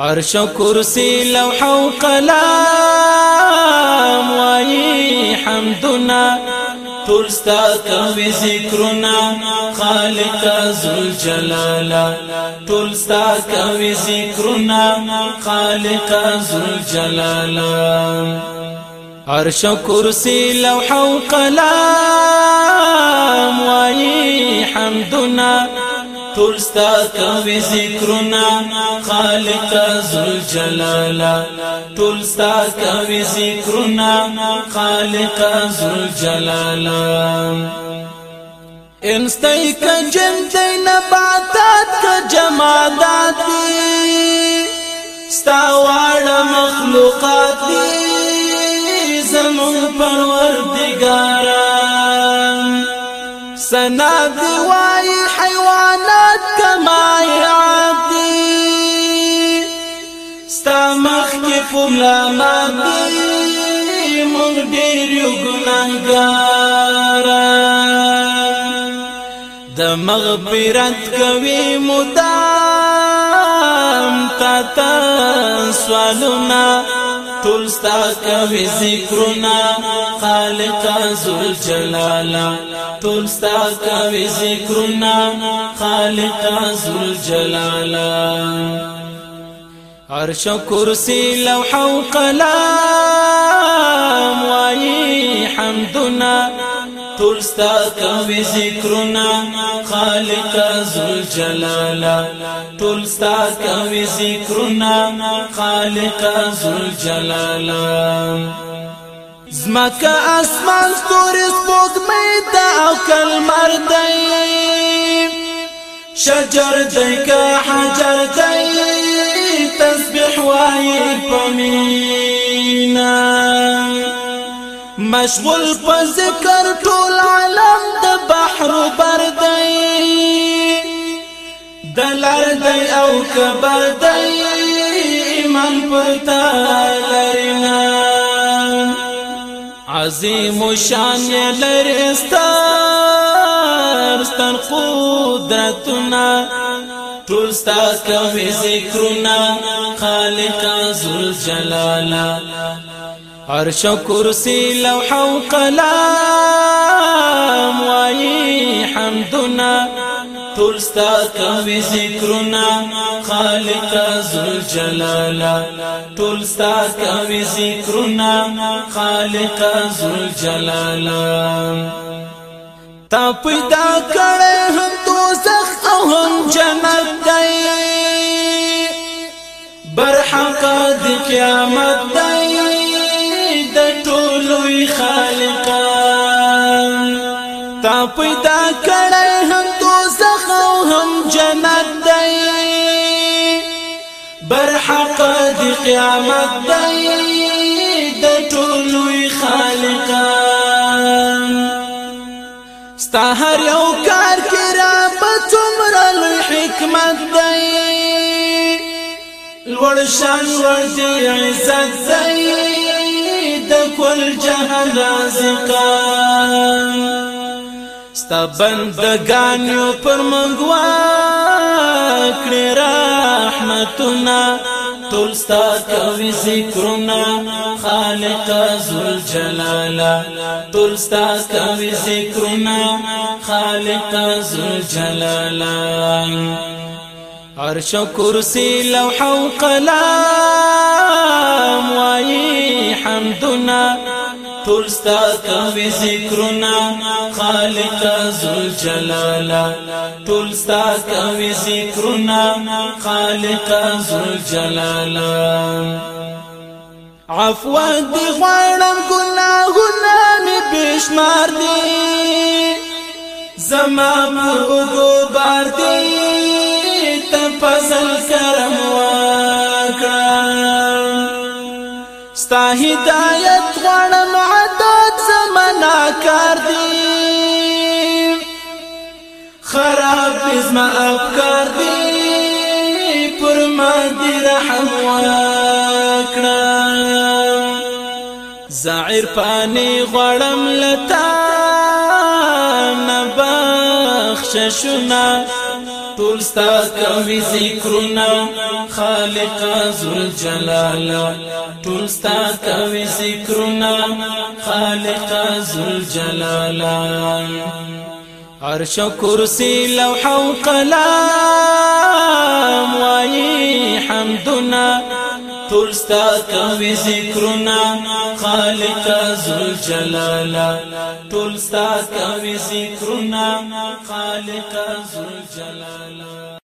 عرش و کرسی لوح و قلام حمدنا ترستا ستا ذكرنا خالق ذو الجلالة ترستا ستا ذكرنا خالق ذو الجلالة عرش و کرسی لوح و قلام حمدنا ټول ستا کوي ذکرنا خالق ذل جلالا ټول ستا کوي ذکرنا خالق ذل جلالا انستای ک جن دین باتات ک جمادات ستا واړ مخلوقات زمون پروردگارا سنا دی وای حیوان عبادت کما عبدی ستا مخ کی پولا ما دی مونږ ډېر یو ګناهګار د مغفرت کوي مدام تا تا سوالونا ټول ستا کوي ذکرنا خالق ذل جلالا ټول ستا کوي ذکرنا خالق ذل جلالا عرش کرسی لوح و قلام وای حمدنا ټول ستا کوي ذکرنا خالق ذل جلالا ټول ستا کوي ذکرنا خالق ذل جلالا زمکا اسمان ستوري سپوږ مې دا او کلمر دی شجر دی کا حجر دی تسبح وای پمینا مشغول په ذکر ټول قدم د بحر بر دی دلر دی او کبر دی ایمان پرتا لرنا عظیم شان لرستار ستر قدرتنا ټول ستا کوي ذکرنا خالق ذل جلالا عرش کرسی لوح قلم سلام وای حمدنا ټول ستا کوي ذکرنا خالق ذل جلالا ټول ستا کوي ذکرنا خالق ذل جلالا تا پیدا کړې هم دوزخ او هم جنت دی برحق د قیامت دی د ټولوي خالق تا پیدا کړی هم دوزخ او هم جنت دی برحق دی قیامت دی د ټولوی خالقان ستا هر یو کار کې را پڅومره لوی حکمت دی لوړ شان ور دی عزت دی د کل جهان رازقان ستا بندگان یو پر منګوا کړی رحمتنا ټول ستا کوي ذکرنا خالق ذل جلالا ټول ستا کوي ذکرنا خالق ذل جلالا عرش و کرسی لوح و قلام وای حمدنا ټول ستا کوي ذکرنا خالق ذل جلالا ټول ستا کوي ذکرنا خالق ذل جلالا عفو دی خوانم گناهونه می بشمار دی زما پر اوگو بار دی تم پزل کرم ستا هدایت غواړم عادت زمنا کار دی خراب زما افکار دی پر ما دی رحم وکړه زعیر پانی غواړم لتا نبخششنا ټول ستا کوي ذکرونه خالق ذل جلال ټول ستا کوي ذکرونه خالق ذل جلال عرش کرسی لوح او قلم وای حمدنا ټول ستا کوي ذکرنا خالق ذل جلالا ټول ستا کوي ذکرنا خالق ذل جلالا